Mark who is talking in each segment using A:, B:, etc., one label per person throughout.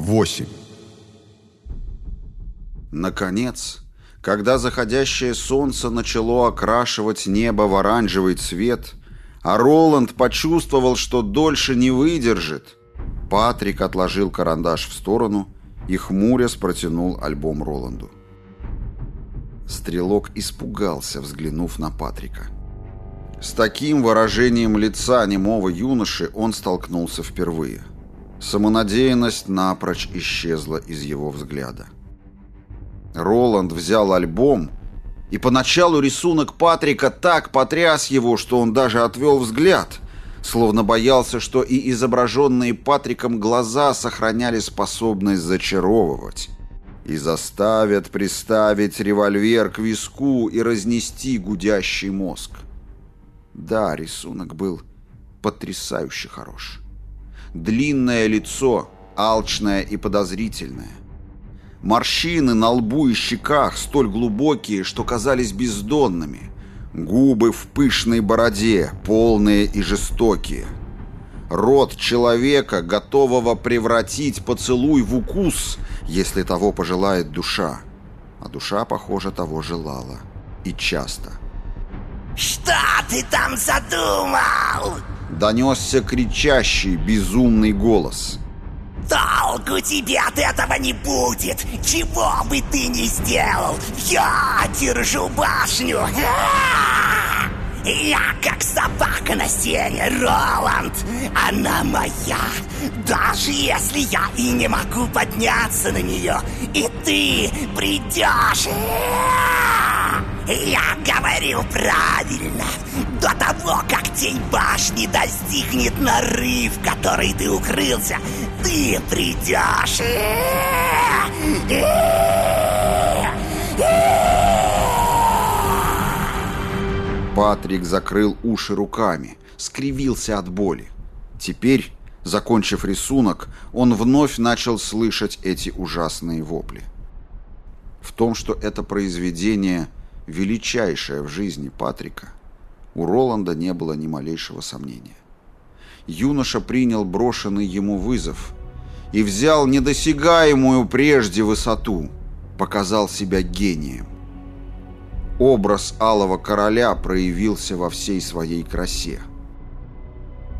A: 8. Наконец, когда заходящее солнце начало окрашивать небо в оранжевый цвет, а Роланд почувствовал, что дольше не выдержит, Патрик отложил карандаш в сторону и хмурясь протянул альбом Роланду. Стрелок испугался, взглянув на Патрика. С таким выражением лица немого юноши он столкнулся впервые – Самонадеянность напрочь исчезла из его взгляда. Роланд взял альбом, и поначалу рисунок Патрика так потряс его, что он даже отвел взгляд, словно боялся, что и изображенные Патриком глаза сохраняли способность зачаровывать и заставят приставить револьвер к виску и разнести гудящий мозг. Да, рисунок был потрясающе хорош. Длинное лицо, алчное и подозрительное. Морщины на лбу и щеках столь глубокие, что казались бездонными. Губы в пышной бороде, полные и жестокие. Рот человека, готового превратить поцелуй в укус, если того пожелает душа. А душа, похоже, того желала. И часто.
B: «Что ты там задумал?»
A: Донесся кричащий, безумный голос.
B: «Толку тебе от этого не будет! Чего бы ты ни сделал, я держу башню! Я как собака на сене, Роланд! Она моя! Даже если я и не могу подняться на нее, и ты придешь!» Я говорил правильно. До того, как тень башни достигнет нарыв, в который ты укрылся, ты придешь.
A: Патрик закрыл уши руками, скривился от боли. Теперь, закончив рисунок, он вновь начал слышать эти ужасные вопли. В том, что это произведение – величайшее в жизни Патрика, у Роланда не было ни малейшего сомнения. Юноша принял брошенный ему вызов и взял недосягаемую прежде высоту, показал себя гением. Образ Алого Короля проявился во всей своей красе.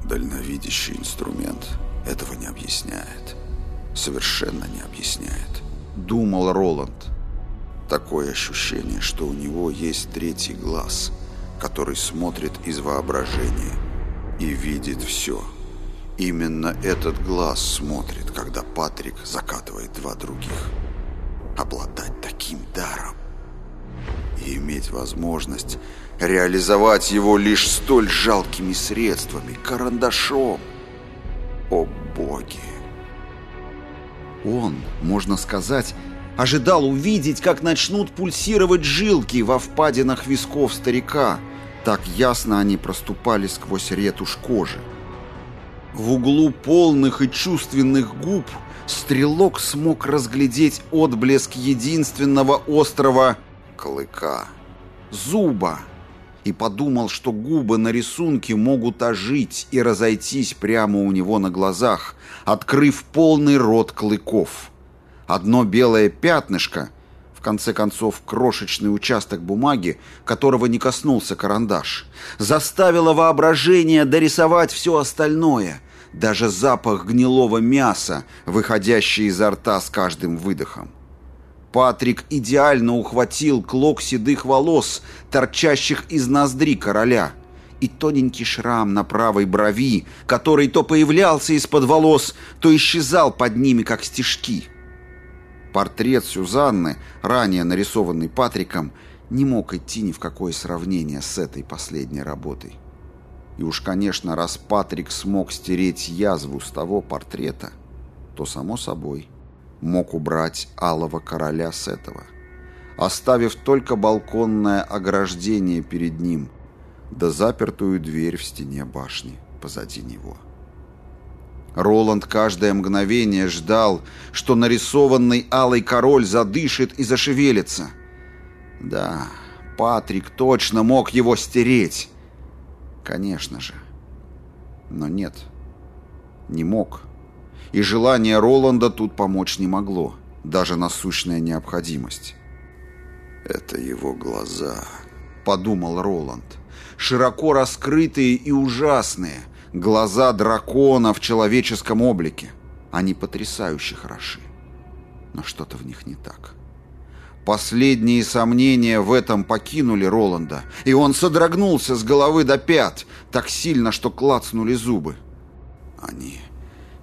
C: Дальновидящий инструмент этого не объясняет. Совершенно не объясняет.
A: Думал Роланд.
C: Такое ощущение, что у него есть третий глаз, который смотрит из воображения и видит все. Именно этот глаз смотрит, когда Патрик закатывает два других. Обладать таким даром и иметь возможность реализовать его лишь столь жалкими средствами, карандашом. О боги!
A: Он, можно сказать, ожидал увидеть, как начнут пульсировать жилки во впадинах висков старика. Так ясно они проступали сквозь ретушь кожи. В углу полных и чувственных губ стрелок смог разглядеть отблеск единственного острого клыка, зуба, и подумал, что губы на рисунке могут ожить и разойтись прямо у него на глазах, открыв полный рот клыков. Одно белое пятнышко, в конце концов крошечный участок бумаги, которого не коснулся карандаш, заставило воображение дорисовать все остальное, даже запах гнилого мяса, выходящий изо рта с каждым выдохом. Патрик идеально ухватил клок седых волос, торчащих из ноздри короля, и тоненький шрам на правой брови, который то появлялся из-под волос, то исчезал под ними, как стежки. Портрет Сюзанны, ранее нарисованный Патриком, не мог идти ни в какое сравнение с этой последней работой. И уж, конечно, раз Патрик смог стереть язву с того портрета, то, само собой, мог убрать алого короля с этого, оставив только балконное ограждение перед ним, да запертую дверь в стене башни позади него. Роланд каждое мгновение ждал, что нарисованный алый король задышит и зашевелится. Да, Патрик точно мог его стереть. Конечно же. Но нет, не мог. и желание Роланда тут помочь не могло, даже насущная необходимость.
C: «Это его глаза», —
A: подумал Роланд. «Широко раскрытые и ужасные, глаза дракона в человеческом облике. Они потрясающе хороши. Но что-то в них не так». Последние сомнения в этом покинули Роланда, и он содрогнулся с головы до пят, так сильно, что клацнули зубы.
C: «Они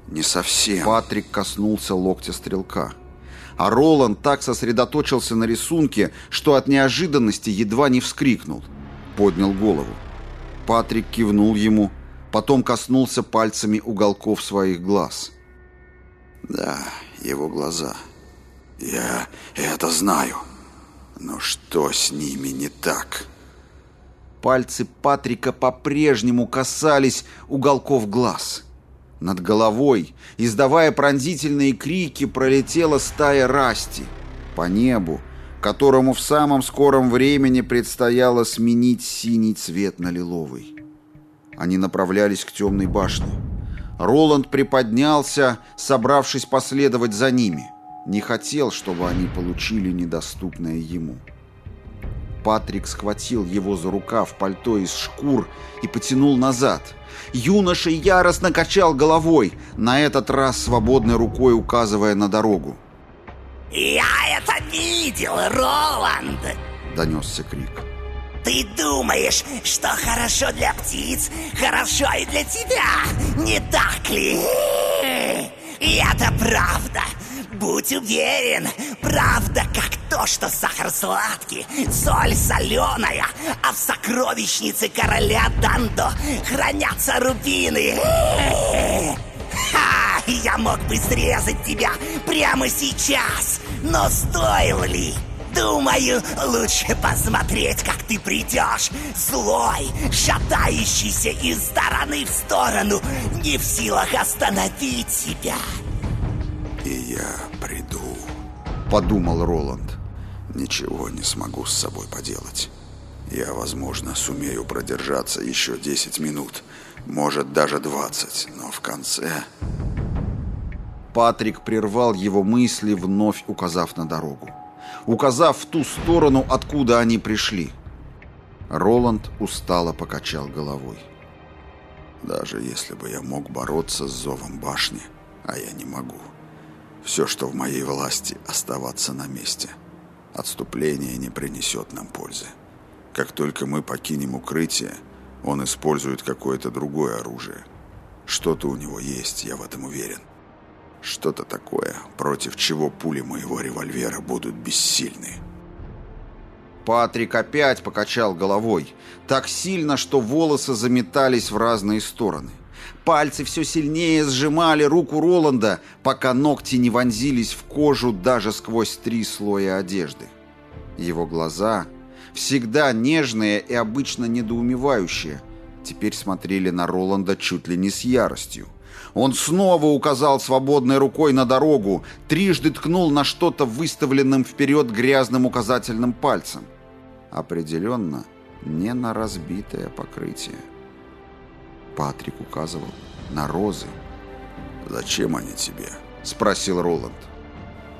C: не совсем...»
A: Патрик коснулся локтя стрелка. А Роланд так сосредоточился на рисунке, что от неожиданности едва не вскрикнул. Поднял голову. Патрик кивнул ему, потом коснулся пальцами уголков своих глаз.
C: «Да, его глаза...» Я это знаю. Но что с ними не так?
A: Пальцы Патрика по-прежнему касались уголков глаз. Над головой, издавая пронзительные крики, пролетела стая расти. По небу, которому в самом скором времени предстояло сменить синий цвет на лиловый. Они направлялись к темной башне. Роланд приподнялся, собравшись последовать за ними не хотел, чтобы они получили недоступное ему. Патрик схватил его за рукав пальто из шкур и потянул назад. Юноша яростно качал головой, на этот раз свободной рукой указывая на дорогу.
B: «Я это видел, Роланд!» — донесся крик. «Ты думаешь, что хорошо для птиц, хорошо и для тебя, не так ли? И это правда!» Будь уверен, правда, как то, что сахар сладкий, соль соленая, а в сокровищнице короля Дандо хранятся рубины. Ха! Я мог бы срезать тебя прямо сейчас, но стоил ли? Думаю, лучше посмотреть, как ты придешь, злой, шатающийся из стороны в сторону, не в силах остановить себя.
C: И я приду,
A: подумал Роланд.
C: Ничего не смогу с собой поделать. Я, возможно, сумею продержаться еще 10 минут, может даже 20, но в конце...
A: Патрик прервал его мысли, вновь указав на дорогу. Указав в ту сторону, откуда они пришли. Роланд устало покачал головой.
C: Даже если бы я мог бороться с зовом башни, а я не могу... Все, что в моей власти, оставаться на месте. Отступление не принесет нам пользы. Как только мы покинем укрытие, он использует какое-то другое оружие. Что-то у него есть, я в этом уверен. Что-то такое, против чего пули моего револьвера будут бессильны.
A: Патрик опять покачал головой, так сильно, что волосы заметались в разные стороны. Пальцы все сильнее сжимали руку Роланда, пока ногти не вонзились в кожу даже сквозь три слоя одежды. Его глаза, всегда нежные и обычно недоумевающие, теперь смотрели на Роланда чуть ли не с яростью. Он снова указал свободной рукой на дорогу, трижды ткнул на что-то выставленным вперед грязным указательным пальцем. Определенно, не на разбитое покрытие. Патрик указывал на розы.
C: «Зачем они тебе?»
A: — спросил Роланд.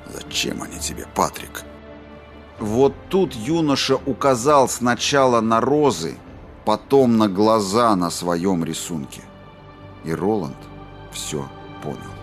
C: «Зачем они тебе, Патрик?»
A: Вот тут юноша указал сначала на розы, потом на глаза на своем рисунке. И Роланд все понял.